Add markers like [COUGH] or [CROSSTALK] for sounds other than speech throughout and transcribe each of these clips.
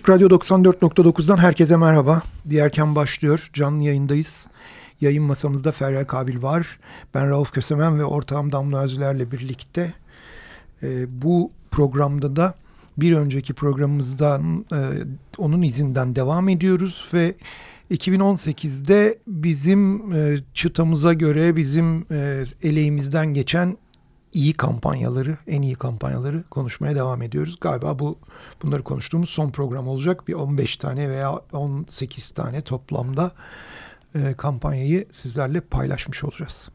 Açık Radyo 94.9'dan herkese merhaba. Diğerken başlıyor. Canlı yayındayız. Yayın masamızda Feryal Kabil var. Ben Rauf Kösemen ve ortağım Damla Özler'le birlikte e, bu programda da bir önceki programımızdan e, onun izinden devam ediyoruz ve 2018'de bizim e, çıtamıza göre bizim e, eleğimizden geçen iyi kampanyaları, en iyi kampanyaları konuşmaya devam ediyoruz. Galiba bu bunları konuştuğumuz son program olacak. Bir 15 tane veya 18 tane toplamda e, kampanyayı sizlerle paylaşmış olacağız.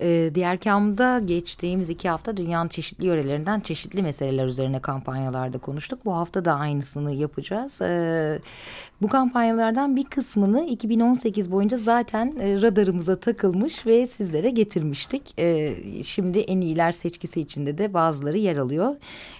E, diğer kamda geçtiğimiz iki hafta dünyanın çeşitli yörelerinden çeşitli meseleler üzerine kampanyalarda konuştuk. Bu hafta da aynısını yapacağız. E, bu kampanyalardan bir kısmını 2018 boyunca zaten e, radarımıza takılmış ve sizlere getirmiştik. E, şimdi en iyiler seçkisi içinde de bazıları yer alıyor.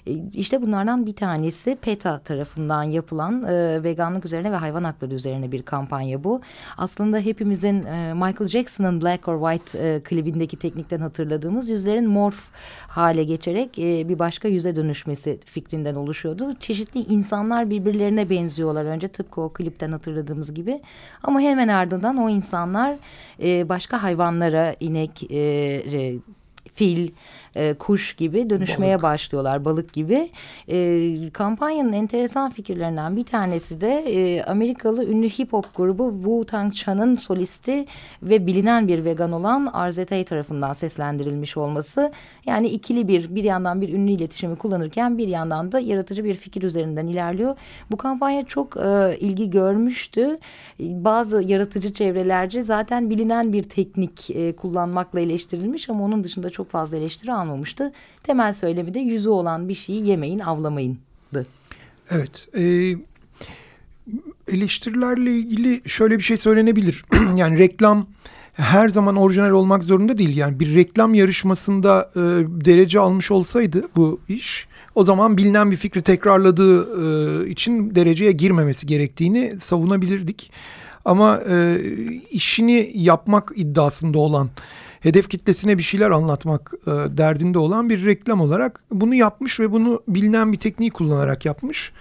E, işte bunlardan bir tanesi PETA tarafından yapılan e, veganlık üzerine ve hayvan hakları üzerine bir kampanya bu. Aslında hepimizin e, Michael Jackson'ın Black or White e, klibindeki teknikten hatırladığımız yüzlerin morf hale geçerek e, bir başka yüze dönüşmesi fikrinden oluşuyordu. Çeşitli insanlar birbirlerine benziyorlar önce tıpkı o klipten hatırladığımız gibi. Ama hemen ardından o insanlar e, başka hayvanlara, inek, e, fil, e, kuş gibi dönüşmeye balık. başlıyorlar balık gibi. E, kampanyanın enteresan fikirlerinden bir tanesi de e, Amerikalı ünlü hip hop grubu Wu-Tang Chan'ın solisti ve bilinen bir vegan olan Arzetay tarafından seslendirilmiş olması. Yani ikili bir bir yandan bir ünlü iletişimi kullanırken bir yandan da yaratıcı bir fikir üzerinden ilerliyor. Bu kampanya çok e, ilgi görmüştü. Bazı yaratıcı çevrelerce zaten bilinen bir teknik e, kullanmakla eleştirilmiş ama onun dışında çok fazla eleştiri almamış kalmamıştı. Temel söylemi de yüzü olan bir şeyi yemeyin, avlamayındı. Evet. E, eleştirilerle ilgili şöyle bir şey söylenebilir. [CLEARS THROAT] yani reklam her zaman orijinal olmak zorunda değil. Yani bir reklam yarışmasında e, derece almış olsaydı bu iş o zaman bilinen bir fikri tekrarladığı e, için dereceye girmemesi gerektiğini savunabilirdik. Ama e, işini yapmak iddiasında olan hedef kitlesine bir şeyler anlatmak e, derdinde olan bir reklam olarak bunu yapmış ve bunu bilinen bir tekniği kullanarak yapmış.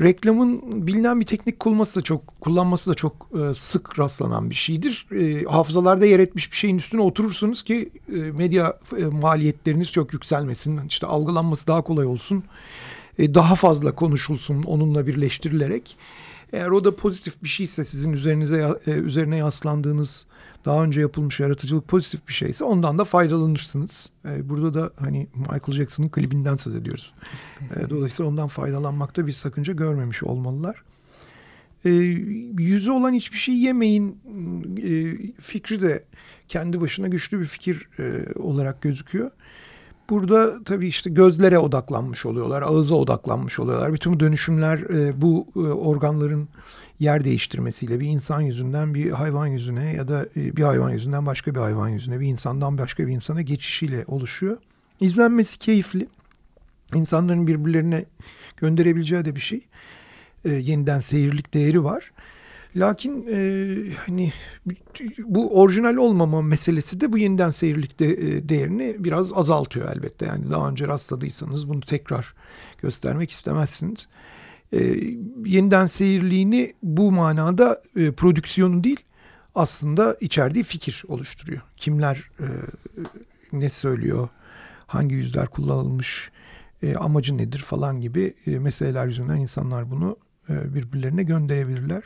Reklamın bilinen bir teknik kullanması da çok kullanması da çok e, sık rastlanan bir şeydir. E, hafızalarda yer etmiş bir şeyin üstüne oturursunuz ki e, medya e, maliyetleriniz çok yükselmesin. İşte algılanması daha kolay olsun. E, daha fazla konuşulsun onunla birleştirilerek. Eğer o da pozitif bir şeyse sizin üzerinize e, üzerine yaslandığınız daha önce yapılmış yaratıcılık pozitif bir şeyse ondan da faydalanırsınız. E, burada da hani Michael Jackson'ın klibinden söz ediyoruz. E, dolayısıyla ondan faydalanmakta bir sakınca görmemiş olmalılar. E, yüzü olan hiçbir şey yemeyin e, fikri de kendi başına güçlü bir fikir e, olarak gözüküyor. Burada tabii işte gözlere odaklanmış oluyorlar, ağıza odaklanmış oluyorlar. Bütün bu dönüşümler e, bu e, organların yer değiştirmesiyle bir insan yüzünden bir hayvan yüzüne ya da e, bir hayvan yüzünden başka bir hayvan yüzüne, bir insandan başka bir insana geçişiyle oluşuyor. İzlenmesi keyifli. İnsanların birbirlerine gönderebileceği de bir şey. E, yeniden seyirlik değeri var. Lakin e, hani bu orijinal olmama meselesi de bu yeniden seyirlik de, e, değerini biraz azaltıyor elbette. Yani daha önce rastladıysanız bunu tekrar göstermek istemezsiniz. E, yeniden seyirliğini bu manada e, prodüksiyonu değil aslında içerdiği fikir oluşturuyor. Kimler e, ne söylüyor, hangi yüzler kullanılmış, e, amacı nedir falan gibi e, meseleler yüzünden insanlar bunu e, birbirlerine gönderebilirler.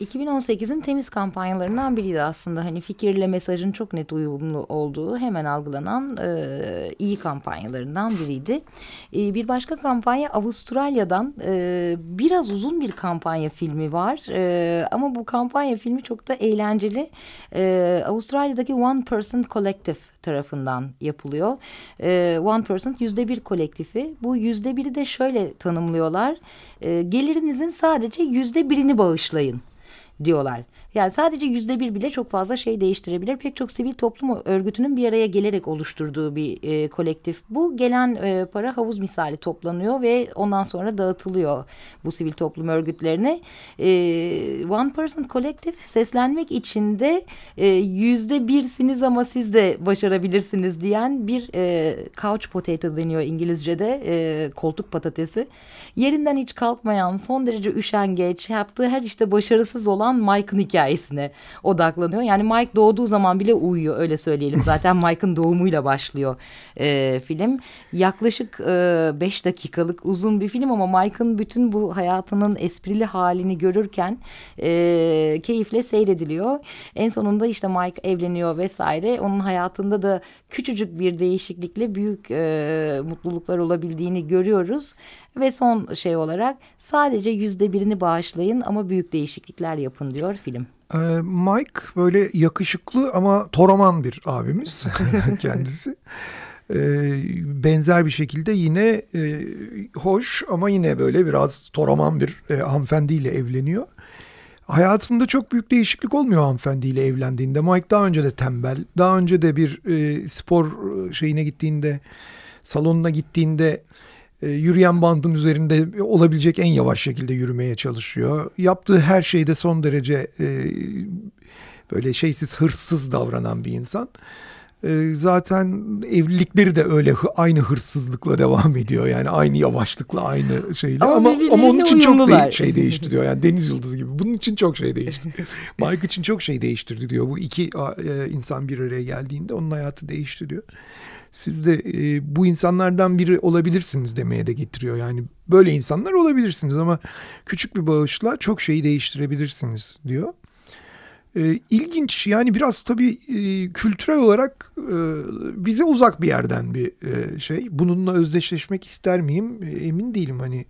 2018'in temiz kampanyalarından biriydi aslında. Hani fikirle mesajın çok net uyumlu olduğu hemen algılanan e, iyi kampanyalarından biriydi. E, bir başka kampanya Avustralya'dan e, biraz uzun bir kampanya filmi var. E, ama bu kampanya filmi çok da eğlenceli. E, Avustralya'daki One Person Collective tarafından yapılıyor. E, One Percent yüzde bir kolektifi. Bu yüzde biri de şöyle tanımlıyorlar. E, gelirinizin sadece yüzde birini bağışlayın diyorlar. Yani sadece yüzde bir bile çok fazla şey değiştirebilir. Pek çok sivil toplum örgütünün bir araya gelerek oluşturduğu bir e, kolektif bu. Gelen e, para havuz misali toplanıyor ve ondan sonra dağıtılıyor bu sivil toplum örgütlerine. E, One Person Collective seslenmek için de e, yüzde birsiniz ama siz de başarabilirsiniz diyen bir e, couch potato deniyor İngilizce'de e, koltuk patatesi. Yerinden hiç kalkmayan, son derece üşengeç, yaptığı her işte başarısız olan Mike'ın hikayesi hikayesine odaklanıyor. Yani Mike doğduğu zaman bile uyuyor öyle söyleyelim. Zaten [LAUGHS] Mike'ın doğumuyla başlıyor e, film. Yaklaşık e, beş dakikalık uzun bir film ama Mike'ın bütün bu hayatının esprili halini görürken e, keyifle seyrediliyor. En sonunda işte Mike evleniyor vesaire. Onun hayatında da küçücük bir değişiklikle büyük e, mutluluklar olabildiğini görüyoruz. Ve son şey olarak sadece yüzde birini bağışlayın ama büyük değişiklikler yapın diyor film. Ee, Mike böyle yakışıklı ama toraman bir abimiz [LAUGHS] kendisi. Ee, benzer bir şekilde yine e, hoş ama yine böyle biraz toraman bir e, hanımefendiyle evleniyor. Hayatında çok büyük değişiklik olmuyor hanımefendiyle evlendiğinde. Mike daha önce de tembel, daha önce de bir e, spor şeyine gittiğinde, salonuna gittiğinde e, yürüyen bandın üzerinde olabilecek en yavaş şekilde yürümeye çalışıyor. Yaptığı her şeyde son derece e, böyle şeysiz, hırsız davranan bir insan. E, zaten evlilikleri de öyle aynı hırsızlıkla devam ediyor. Yani aynı yavaşlıkla, aynı şeyle. Ama, ama, ama onun için çok de, şey değiştiriyor. Yani Deniz Yıldız gibi. Bunun için çok şey değişti. [LAUGHS] Mike için çok şey değiştirdi diyor. Bu iki e, insan bir araya geldiğinde onun hayatı değişti diyor siz de e, bu insanlardan biri olabilirsiniz demeye de getiriyor. Yani böyle insanlar olabilirsiniz ama küçük bir bağışla çok şeyi değiştirebilirsiniz diyor. E, ilginç yani biraz tabii e, kültürel olarak e, bize uzak bir yerden bir e, şey. Bununla özdeşleşmek ister miyim e, emin değilim hani.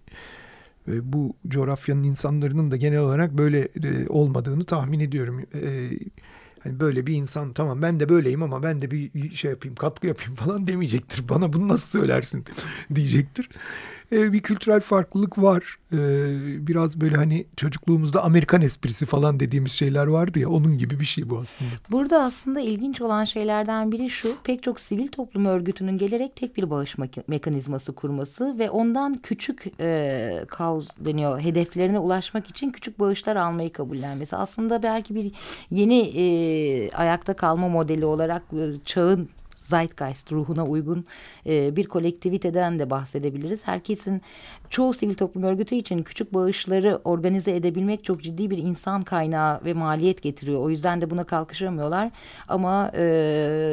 E, bu coğrafyanın insanların da genel olarak böyle e, olmadığını tahmin ediyorum. E, Hani böyle bir insan tamam ben de böyleyim ama ben de bir şey yapayım katkı yapayım falan demeyecektir. Bana bunu nasıl söylersin [LAUGHS] diyecektir bir kültürel farklılık var. Biraz böyle hani çocukluğumuzda Amerikan esprisi falan dediğimiz şeyler vardı ya onun gibi bir şey bu aslında. Burada aslında ilginç olan şeylerden biri şu pek çok sivil toplum örgütünün gelerek tek bir bağış mekanizması kurması ve ondan küçük e, kauz deniyor hedeflerine ulaşmak için küçük bağışlar almayı kabullenmesi. Aslında belki bir yeni e, ayakta kalma modeli olarak çağın zeitgeist ruhuna uygun e, bir kolektiviteden de bahsedebiliriz. Herkesin çoğu sivil toplum örgütü için küçük bağışları organize edebilmek çok ciddi bir insan kaynağı ve maliyet getiriyor. O yüzden de buna kalkışamıyorlar. Ama e,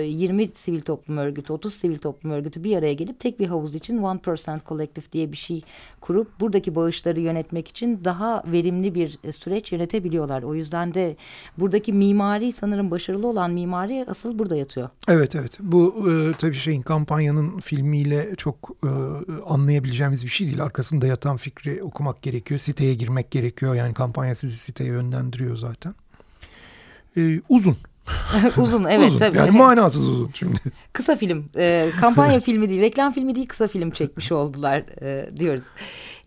20 sivil toplum örgütü, 30 sivil toplum örgütü bir araya gelip tek bir havuz için One Percent Collective diye bir şey kurup buradaki bağışları yönetmek için daha verimli bir süreç yönetebiliyorlar. O yüzden de buradaki mimari sanırım başarılı olan mimari asıl burada yatıyor. Evet evet. Bu e, tabii şeyin kampanyanın filmiyle çok e, anlayabileceğimiz bir şey değil. Arkasında yatan fikri okumak gerekiyor. Siteye girmek gerekiyor. Yani kampanya sizi siteye yönlendiriyor zaten. E, uzun. [LAUGHS] uzun evet uzun. tabii. Yani manasız uzun şimdi. Kısa film. E, kampanya filmi değil, reklam filmi değil, kısa film çekmiş oldular e, diyoruz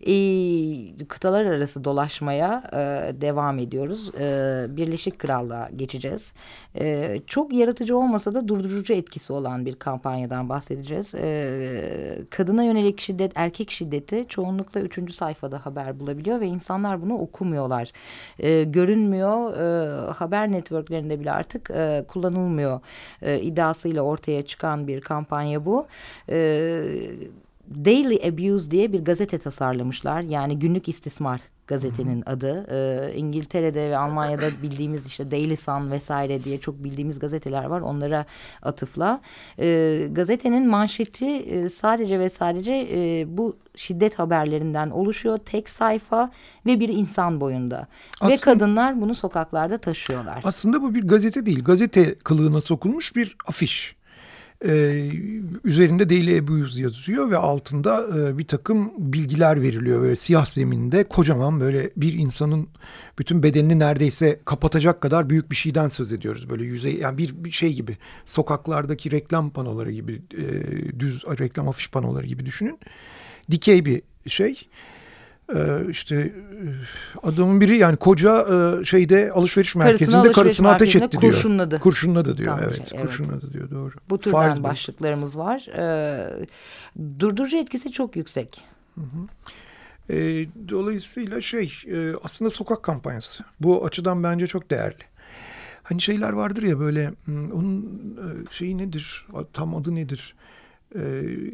e, kıtalar arası dolaşmaya e, devam ediyoruz. E, Birleşik Krallığa geçeceğiz. E, çok yaratıcı olmasa da durdurucu etkisi olan bir kampanyadan bahsedeceğiz. E, kadına yönelik şiddet, erkek şiddeti çoğunlukla üçüncü sayfada haber bulabiliyor ve insanlar bunu okumuyorlar. E, görünmüyor, e, haber networklerinde bile artık e, kullanılmıyor e, iddiasıyla ortaya çıkan bir kampanya bu. E, Daily Abuse diye bir gazete tasarlamışlar. Yani günlük istismar gazetenin adı. E, İngiltere'de ve Almanya'da [LAUGHS] bildiğimiz işte Daily Sun vesaire diye çok bildiğimiz gazeteler var. Onlara atıfla. E, gazetenin manşeti e, sadece ve sadece e, bu şiddet haberlerinden oluşuyor. Tek sayfa ve bir insan boyunda. Aslında, ve kadınlar bunu sokaklarda taşıyorlar. Aslında bu bir gazete değil. Gazete kılığına sokulmuş bir afiş. Ee, üzerinde Daily Abuse yazıyor ve altında e, bir takım bilgiler veriliyor. Böyle siyah zeminde kocaman böyle bir insanın bütün bedenini neredeyse kapatacak kadar büyük bir şeyden söz ediyoruz. Böyle yüzey yani bir, bir şey gibi sokaklardaki reklam panoları gibi e, düz reklam afiş panoları gibi düşünün. Dikey bir şey. Ee, işte adamın biri yani koca e, şeyde alışveriş merkezinde karısına, alışveriş karısına ateş etti diyor. Kurşunladı. Kurşunladı diyor. Tam evet, şey, kurşunladı evet. diyor doğru. Bu türden Farz başlıklarımız bu. var. Ee, durdurucu etkisi çok yüksek. Hı hı. E, dolayısıyla şey e, aslında sokak kampanyası. Bu açıdan bence çok değerli. Hani şeyler vardır ya böyle hmm, onun e, şeyi nedir? Tam adı nedir? Ee,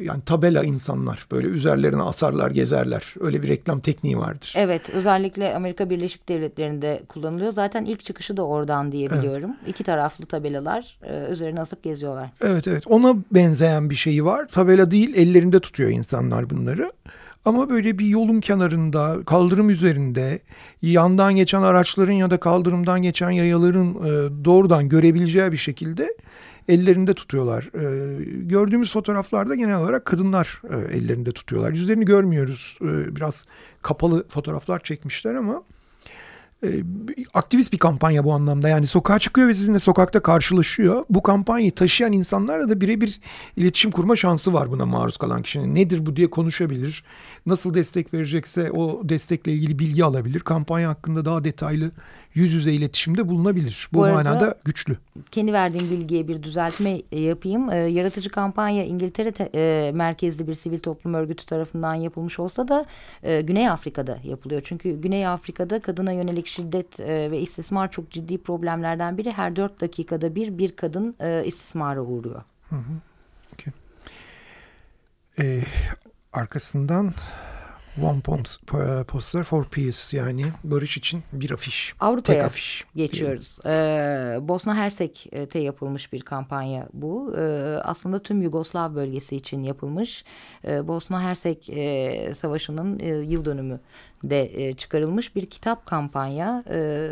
yani tabela insanlar böyle üzerlerine asarlar gezerler öyle bir reklam tekniği vardır. Evet özellikle Amerika Birleşik Devletleri'nde kullanılıyor zaten ilk çıkışı da oradan diye biliyorum. Evet. İki taraflı tabelalar e, üzerine asıp geziyorlar. Evet evet ona benzeyen bir şeyi var tabela değil ellerinde tutuyor insanlar bunları. Ama böyle bir yolun kenarında, kaldırım üzerinde, yandan geçen araçların ya da kaldırımdan geçen yayaların e, doğrudan görebileceği bir şekilde ellerinde tutuyorlar. E, gördüğümüz fotoğraflarda genel olarak kadınlar e, ellerinde tutuyorlar. Yüzlerini görmüyoruz. E, biraz kapalı fotoğraflar çekmişler ama aktivist bir kampanya bu anlamda. Yani sokağa çıkıyor ve sizinle sokakta karşılaşıyor. Bu kampanyayı taşıyan insanlarla da birebir iletişim kurma şansı var buna maruz kalan kişinin. Nedir bu diye konuşabilir. Nasıl destek verecekse o destekle ilgili bilgi alabilir. Kampanya hakkında daha detaylı yüz yüze iletişimde bulunabilir. Bu, Bu manada güçlü. Kendi verdiğim bilgiye bir düzeltme yapayım. E, yaratıcı kampanya İngiltere te, e, merkezli bir sivil toplum örgütü tarafından yapılmış olsa da e, Güney Afrika'da yapılıyor. Çünkü Güney Afrika'da kadına yönelik şiddet e, ve istismar çok ciddi problemlerden biri. Her dört dakikada bir bir kadın e, istismara uğruyor. Hı hı. Okay. Ee, arkasından One Poster for Peace yani barış için bir afiş. Avrupa'ya tek afiş geçiyoruz. Ee, Bosna Hersek'te yapılmış bir kampanya bu. Ee, aslında tüm Yugoslav bölgesi için yapılmış. Ee, Bosna Hersek e, Savaşı'nın e, yıl dönümü de e, çıkarılmış bir kitap kampanya. Ee,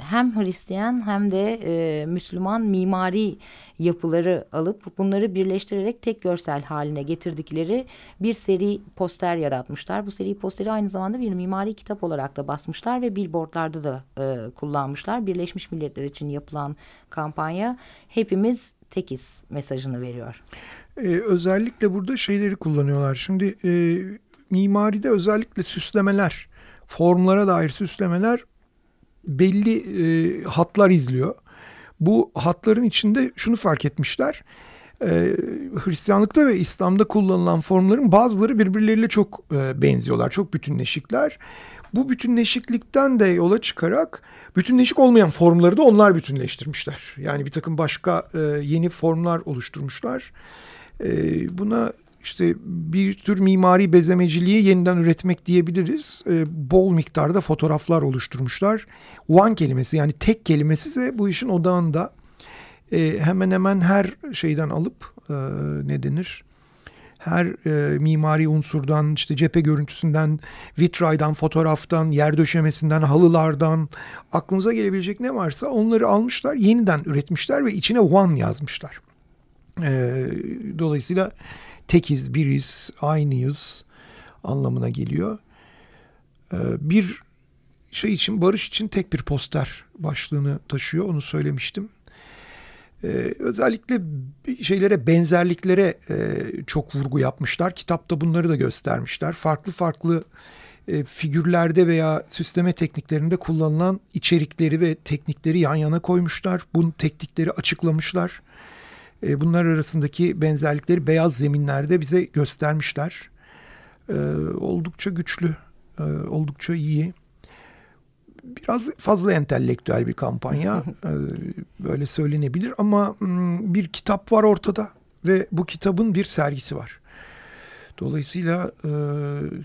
hem Hristiyan hem de e, Müslüman mimari yapıları alıp bunları birleştirerek tek görsel haline getirdikleri bir seri poster yaratmışlar. Bu seri posteri aynı zamanda bir mimari kitap olarak da basmışlar ve billboardlarda da e, kullanmışlar. Birleşmiş Milletler için yapılan kampanya hepimiz tekiz mesajını veriyor. Ee, özellikle burada şeyleri kullanıyorlar. Şimdi e, mimaride özellikle süslemeler, formlara dair süslemeler belli e, hatlar izliyor. Bu hatların içinde şunu fark etmişler. E, Hristiyanlıkta ve İslam'da kullanılan formların bazıları birbirleriyle çok e, benziyorlar. Çok bütünleşikler. Bu bütünleşiklikten de yola çıkarak bütünleşik olmayan formları da onlar bütünleştirmişler. Yani bir takım başka e, yeni formlar oluşturmuşlar. E, buna işte bir tür mimari bezemeciliği yeniden üretmek diyebiliriz. E, bol miktarda fotoğraflar oluşturmuşlar. One kelimesi yani tek kelimesi ise bu işin odağında. E, hemen hemen her şeyden alıp e, ne denir? Her e, mimari unsurdan işte cephe görüntüsünden, vitraydan, fotoğraftan, yer döşemesinden, halılardan aklınıza gelebilecek ne varsa onları almışlar, yeniden üretmişler ve içine one yazmışlar. E, dolayısıyla tekiz, biriz, aynıyız anlamına geliyor. Ee, bir şey için, barış için tek bir poster başlığını taşıyor. Onu söylemiştim. Ee, özellikle şeylere benzerliklere e, çok vurgu yapmışlar. Kitapta bunları da göstermişler. Farklı farklı e, figürlerde veya süsleme tekniklerinde kullanılan içerikleri ve teknikleri yan yana koymuşlar. Bu teknikleri açıklamışlar. E, bunlar arasındaki benzerlikleri beyaz zeminlerde bize göstermişler. E, oldukça güçlü, e, oldukça iyi. Biraz fazla entelektüel bir kampanya [LAUGHS] e, böyle söylenebilir ama m, bir kitap var ortada ve bu kitabın bir sergisi var. Dolayısıyla e,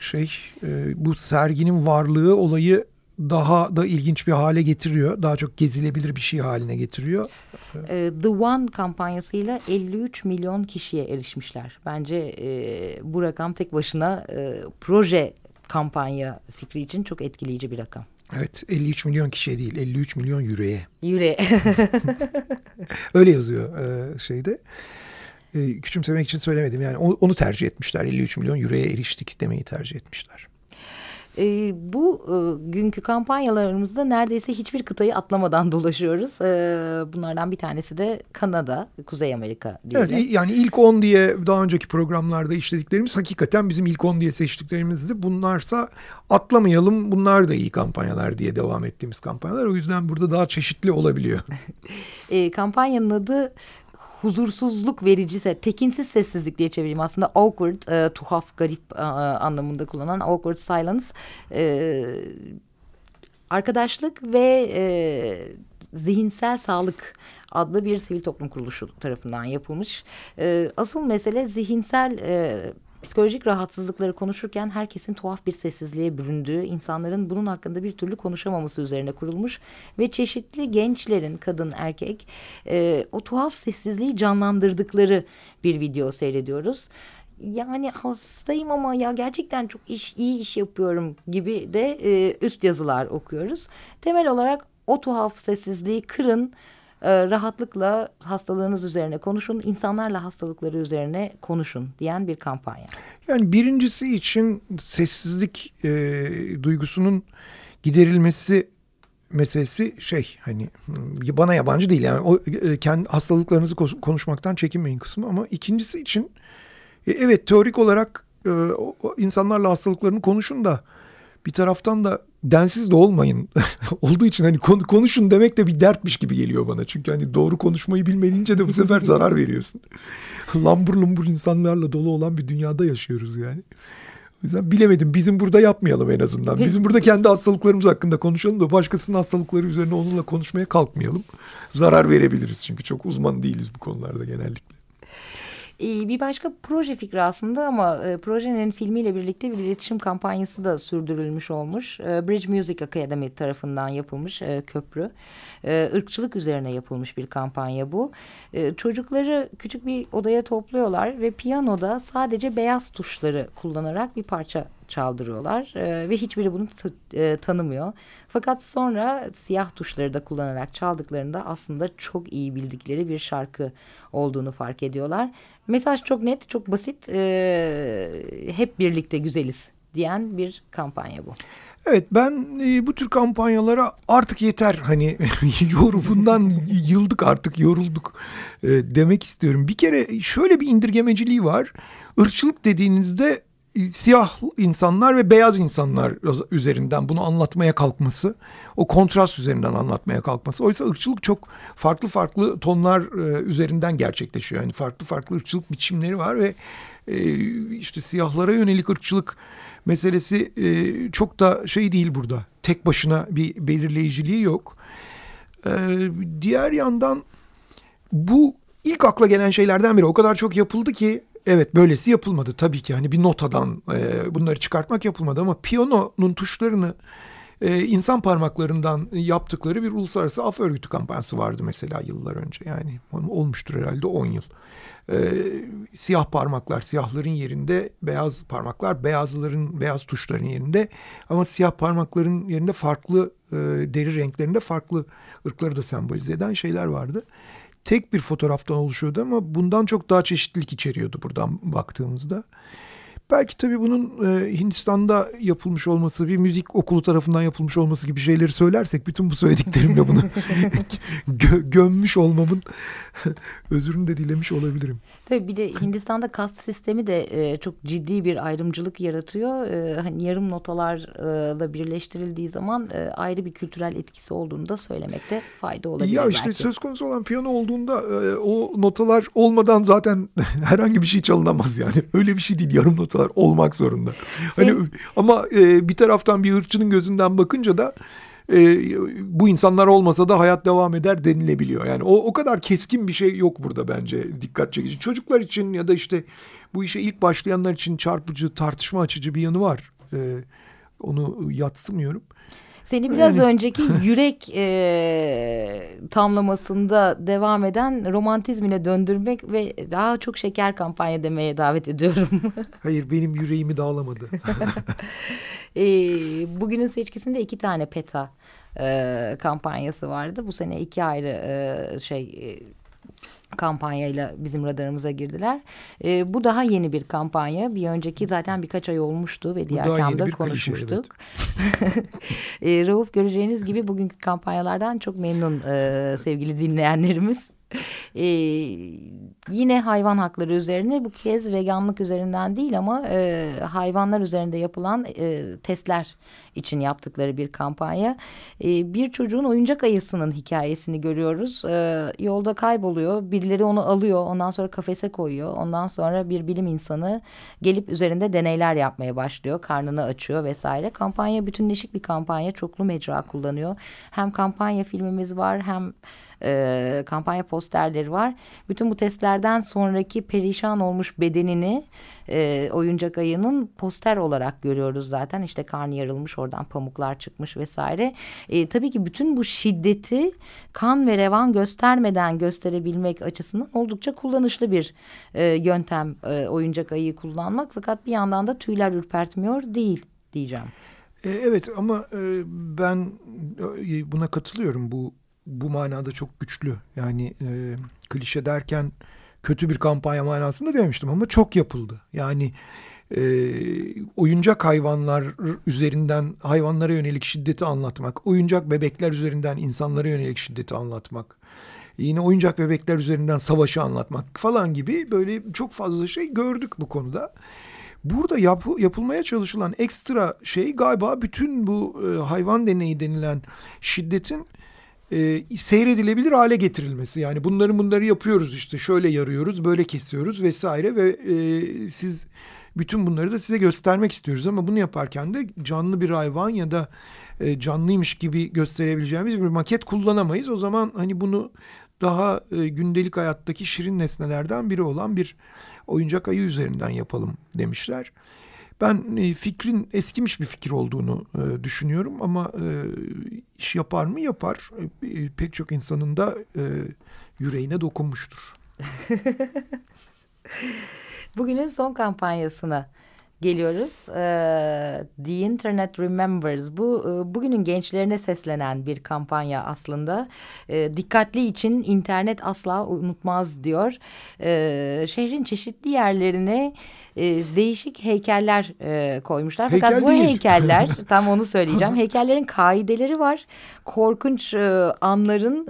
şey e, bu serginin varlığı olayı daha da ilginç bir hale getiriyor. Daha çok gezilebilir bir şey haline getiriyor. E, The One kampanyasıyla 53 milyon kişiye erişmişler. Bence e, bu rakam tek başına e, proje kampanya fikri için çok etkileyici bir rakam. Evet 53 milyon kişiye değil 53 milyon yüreğe. Yüreğe. [LAUGHS] Öyle yazıyor e, şeyde. Küçümsemek için söylemedim yani onu tercih etmişler 53 milyon yüreğe eriştik demeyi tercih etmişler. E, bu e, günkü kampanyalarımızda neredeyse hiçbir kıtayı atlamadan [LAUGHS] dolaşıyoruz. E, bunlardan bir tanesi de Kanada, Kuzey Amerika diyelim. Evet, yani ilk 10 diye daha önceki programlarda işlediklerimiz hakikaten bizim ilk 10 diye seçtiklerimizdi. Bunlarsa atlamayalım bunlar da iyi kampanyalar diye devam ettiğimiz kampanyalar. O yüzden burada daha çeşitli olabiliyor. [LAUGHS] e, kampanyanın adı huzursuzluk verici, tekinsiz sessizlik diye çevireyim aslında awkward, e, tuhaf, garip e, anlamında kullanılan awkward silence. E, arkadaşlık ve e, zihinsel sağlık adlı bir sivil toplum kuruluşu tarafından yapılmış. E, asıl mesele zihinsel e, Psikolojik rahatsızlıkları konuşurken herkesin tuhaf bir sessizliğe büründüğü, insanların bunun hakkında bir türlü konuşamaması üzerine kurulmuş ve çeşitli gençlerin, kadın, erkek e, o tuhaf sessizliği canlandırdıkları bir video seyrediyoruz yani hastayım ama ya gerçekten çok iş iyi iş yapıyorum gibi de e, üst yazılar okuyoruz. Temel olarak o tuhaf sessizliği kırın e, rahatlıkla hastalığınız üzerine konuşun, insanlarla hastalıkları üzerine konuşun diyen bir kampanya. Yani birincisi için sessizlik e, duygusunun giderilmesi meselesi şey hani bana yabancı değil yani o e, kendi hastalıklarınızı konuşmaktan çekinmeyin kısmı ama ikincisi için e, evet teorik olarak e, insanlarla hastalıklarını konuşun da bir taraftan da densiz de olmayın [LAUGHS] olduğu için hani konuşun demek de bir dertmiş gibi geliyor bana. Çünkü hani doğru konuşmayı bilmediğince de bu sefer [LAUGHS] zarar veriyorsun. lambur lumbur insanlarla dolu olan bir dünyada yaşıyoruz yani. O yüzden bilemedim. Bizim burada yapmayalım en azından. Bizim burada kendi hastalıklarımız hakkında konuşalım da başkasının hastalıkları üzerine onunla konuşmaya kalkmayalım. Zarar verebiliriz çünkü çok uzman değiliz bu konularda genellikle. Ee, bir başka proje fikri aslında ama e, projenin filmiyle birlikte bir iletişim kampanyası da sürdürülmüş olmuş. E, Bridge Music Academy tarafından yapılmış e, köprü. E, ırkçılık üzerine yapılmış bir kampanya bu. Çocukları küçük bir odaya topluyorlar ve piyanoda sadece beyaz tuşları kullanarak bir parça çaldırıyorlar e, ve hiçbiri bunu e, tanımıyor. Fakat sonra siyah tuşları da kullanarak çaldıklarında aslında çok iyi bildikleri bir şarkı olduğunu fark ediyorlar. Mesaj çok net, çok basit. E, hep birlikte güzeliz diyen bir kampanya bu. Evet ben e, bu tür kampanyalara artık yeter hani [LAUGHS] yorumundan yıldık artık yorulduk e, demek istiyorum. Bir kere şöyle bir indirgemeciliği var. Irkçılık dediğinizde siyah insanlar ve beyaz insanlar üzerinden bunu anlatmaya kalkması, o kontrast üzerinden anlatmaya kalkması. Oysa ırkçılık çok farklı farklı tonlar e, üzerinden gerçekleşiyor. Yani farklı farklı ırkçılık biçimleri var ve e, işte siyahlara yönelik ırkçılık meselesi e, çok da şey değil burada. Tek başına bir belirleyiciliği yok. Diğer yandan bu ilk akla gelen şeylerden biri o kadar çok yapıldı ki Evet böylesi yapılmadı tabii ki. Hani bir notadan e, bunları çıkartmak yapılmadı ama piyanonun tuşlarını e, insan parmaklarından yaptıkları bir uluslararası af örgütü kampanyası vardı mesela yıllar önce. Yani olmuştur herhalde 10 yıl. E, siyah parmaklar siyahların yerinde, beyaz parmaklar beyazların beyaz tuşların yerinde. Ama siyah parmakların yerinde farklı e, deri renklerinde farklı ırkları da sembolize eden şeyler vardı tek bir fotoğraftan oluşuyordu ama bundan çok daha çeşitlilik içeriyordu buradan baktığımızda. Belki tabii bunun e, Hindistan'da yapılmış olması, bir müzik okulu tarafından yapılmış olması gibi şeyleri söylersek bütün bu söylediklerimle bunu [LAUGHS] [LAUGHS] gö gömmüş olmamın [LAUGHS] özürünü de dilemiş olabilirim. Tabii bir de Hindistan'da kast sistemi de e, çok ciddi bir ayrımcılık yaratıyor. E, hani yarım notalarla birleştirildiği zaman e, ayrı bir kültürel etkisi olduğunu da söylemekte fayda olabilir. Ya işte belki. söz konusu olan piyano olduğunda e, o notalar olmadan zaten herhangi bir şey çalınamaz yani. Öyle bir şey değil yarım notalar olmak zorunda. Hani Sen... Hani ama e, bir taraftan bir ırkçının gözünden bakınca da e, bu insanlar olmasa da hayat devam eder denilebiliyor. Yani o, o kadar keskin bir şey yok burada bence dikkat çekici. Çocuklar için ya da işte bu işe ilk başlayanlar için çarpıcı, tartışma açıcı bir yanı var. E, onu yatsımıyorum. Seni biraz yani. önceki [LAUGHS] yürek e, tamlamasında devam eden romantizmine döndürmek ve daha çok şeker kampanya demeye davet ediyorum. [LAUGHS] Hayır benim yüreğimi dağlamadı. [LAUGHS] e, bugünün seçkisinde iki tane PETA e, kampanyası vardı. Bu sene iki ayrı e, şey... E, kampanyayla bizim radarımıza girdiler. E, bu daha yeni bir kampanya. Bir önceki zaten birkaç ay olmuştu ve diğer kamda konuşmuştuk. Klişe, evet. [LAUGHS] e, Rauf göreceğiniz gibi bugünkü kampanyalardan çok memnun e, sevgili dinleyenlerimiz. E, yine hayvan hakları üzerine bu kez veganlık üzerinden değil ama e, hayvanlar üzerinde yapılan e, testler için yaptıkları bir kampanya. E, bir çocuğun oyuncak ayısının hikayesini görüyoruz. E, yolda kayboluyor. Birileri onu alıyor. Ondan sonra kafese koyuyor. Ondan sonra bir bilim insanı gelip üzerinde deneyler yapmaya başlıyor. Karnını açıyor vesaire. Kampanya bütünleşik bir kampanya. Çoklu mecra kullanıyor. Hem kampanya filmimiz var hem e, kampanya posterleri var. Bütün bu testlerden sonraki perişan olmuş bedenini e, oyuncak ayının poster olarak görüyoruz zaten. İşte karnı yarılmış oradan pamuklar çıkmış vesaire. E, tabii ki bütün bu şiddeti kan ve revan göstermeden gösterebilmek açısından oldukça kullanışlı bir e, yöntem e, oyuncak ayıyı kullanmak. Fakat bir yandan da tüyler ürpertmiyor değil diyeceğim. E, evet ama e, ben e, buna katılıyorum. Bu bu manada çok güçlü. Yani e, klişe derken kötü bir kampanya manasında demiştim ama çok yapıldı. Yani e, oyuncak hayvanlar üzerinden hayvanlara yönelik şiddeti anlatmak, oyuncak bebekler üzerinden insanlara yönelik şiddeti anlatmak, yine oyuncak bebekler üzerinden savaşı anlatmak falan gibi böyle çok fazla şey gördük bu konuda. Burada yap, yapılmaya çalışılan ekstra şey galiba bütün bu e, hayvan deneyi denilen şiddetin e, seyredilebilir hale getirilmesi. Yani bunları bunları yapıyoruz işte şöyle yarıyoruz böyle kesiyoruz vesaire ve e, siz bütün bunları da size göstermek istiyoruz ama bunu yaparken de canlı bir hayvan ya da e, canlıymış gibi gösterebileceğimiz bir maket kullanamayız. O zaman hani bunu daha e, gündelik hayattaki şirin nesnelerden biri olan bir oyuncak ayı üzerinden yapalım demişler. Ben e, fikrin eskimiş bir fikir olduğunu e, düşünüyorum ama e, iş yapar mı yapar. E, e, pek çok insanın da e, yüreğine dokunmuştur. [LAUGHS] Bugünün son kampanyasına geliyoruz. Ee, The Internet Remembers. Bu e, bugünün gençlerine seslenen bir kampanya aslında. Ee, dikkatli için internet asla unutmaz diyor. Ee, şehrin çeşitli yerlerine e, değişik heykeller e, koymuşlar. Heykel Fakat bu değil. heykeller [LAUGHS] tam onu söyleyeceğim. Heykellerin kaideleri var. Korkunç anların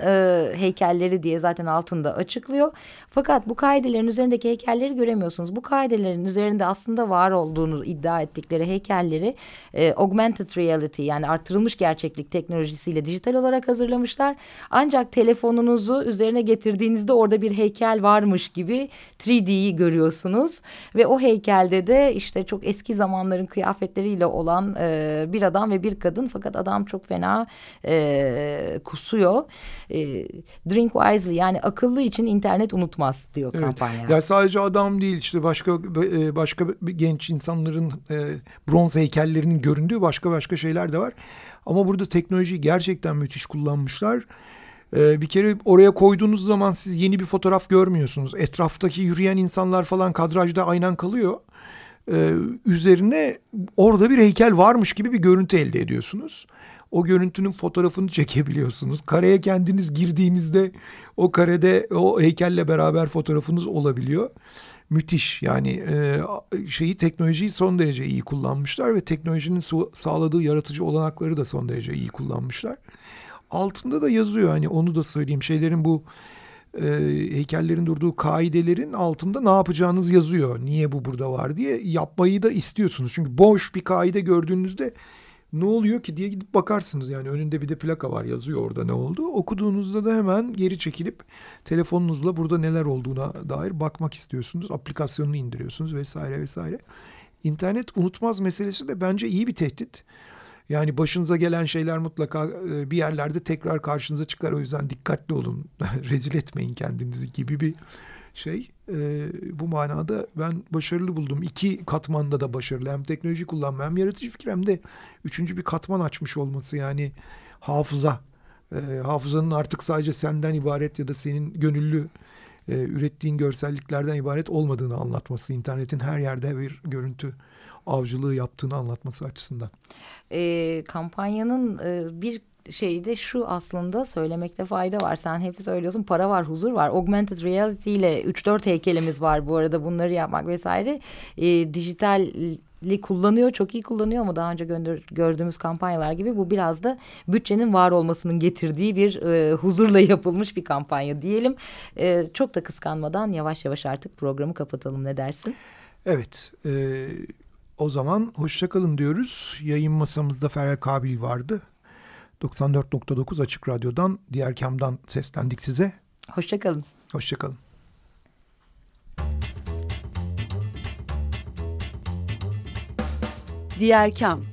heykelleri diye zaten altında açıklıyor. Fakat bu kaidelerin üzerindeki heykelleri göremiyorsunuz. Bu kaidelerin üzerinde aslında var olduğunu iddia ettikleri heykelleri e, augmented reality yani artırılmış gerçeklik teknolojisiyle dijital olarak hazırlamışlar. Ancak telefonunuzu üzerine getirdiğinizde orada bir heykel varmış gibi 3D'yi görüyorsunuz. Ve o heykelde de işte çok eski zamanların kıyafetleriyle olan e, bir adam ve bir kadın. Fakat adam çok fena e, kusuyor. E, drink wisely yani akıllı için internet unutma unutmaz diyor evet. kampanya. Ya sadece adam değil işte başka e, başka genç insanların e, bronz heykellerinin göründüğü başka başka şeyler de var. Ama burada teknolojiyi gerçekten müthiş kullanmışlar. E, bir kere oraya koyduğunuz zaman siz yeni bir fotoğraf görmüyorsunuz. Etraftaki yürüyen insanlar falan kadrajda aynen kalıyor. Üzerine orada bir heykel varmış gibi bir görüntü elde ediyorsunuz o görüntünün fotoğrafını çekebiliyorsunuz. Kareye kendiniz girdiğinizde o karede o heykelle beraber fotoğrafınız olabiliyor. Müthiş yani e, şeyi teknolojiyi son derece iyi kullanmışlar ve teknolojinin sağladığı yaratıcı olanakları da son derece iyi kullanmışlar. Altında da yazıyor hani onu da söyleyeyim şeylerin bu e, heykellerin durduğu kaidelerin altında ne yapacağınız yazıyor. Niye bu burada var diye yapmayı da istiyorsunuz. Çünkü boş bir kaide gördüğünüzde ne oluyor ki diye gidip bakarsınız yani önünde bir de plaka var yazıyor orada ne oldu. Okuduğunuzda da hemen geri çekilip telefonunuzla burada neler olduğuna dair bakmak istiyorsunuz. Aplikasyonunu indiriyorsunuz vesaire vesaire. İnternet unutmaz meselesi de bence iyi bir tehdit. Yani başınıza gelen şeyler mutlaka e, bir yerlerde tekrar karşınıza çıkar. O yüzden dikkatli olun. [LAUGHS] Rezil etmeyin kendinizi gibi bir şey. E, bu manada ben başarılı buldum. İki katmanda da başarılı. Hem teknoloji kullanma hem yaratıcı fikir hem de üçüncü bir katman açmış olması. Yani hafıza. E, hafızanın artık sadece senden ibaret ya da senin gönüllü e, ürettiğin görselliklerden ibaret olmadığını anlatması. internetin her yerde bir görüntü avcılığı yaptığını anlatması açısından. E, kampanyanın e, bir şeyi de şu aslında söylemekte fayda var. Sen hep söylüyorsun para var, huzur var. Augmented reality ile 3-4 heykelimiz var bu arada bunları yapmak vesaire. E, dijital kullanıyor, çok iyi kullanıyor ama daha önce gördüğümüz kampanyalar gibi bu biraz da bütçenin var olmasının getirdiği bir e, huzurla yapılmış bir kampanya diyelim. E, çok da kıskanmadan yavaş yavaş artık programı kapatalım ne dersin? Evet, e, o zaman hoşçakalın diyoruz. Yayın masamızda Ferhat Kabil vardı. 94.9 Açık Radyo'dan, diğer kamdan seslendik size. Hoşçakalın. Hoşçakalın. Diğer Kam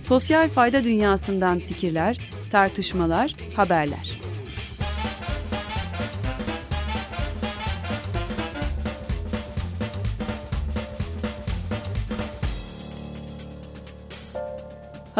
Sosyal fayda dünyasından fikirler, tartışmalar, haberler.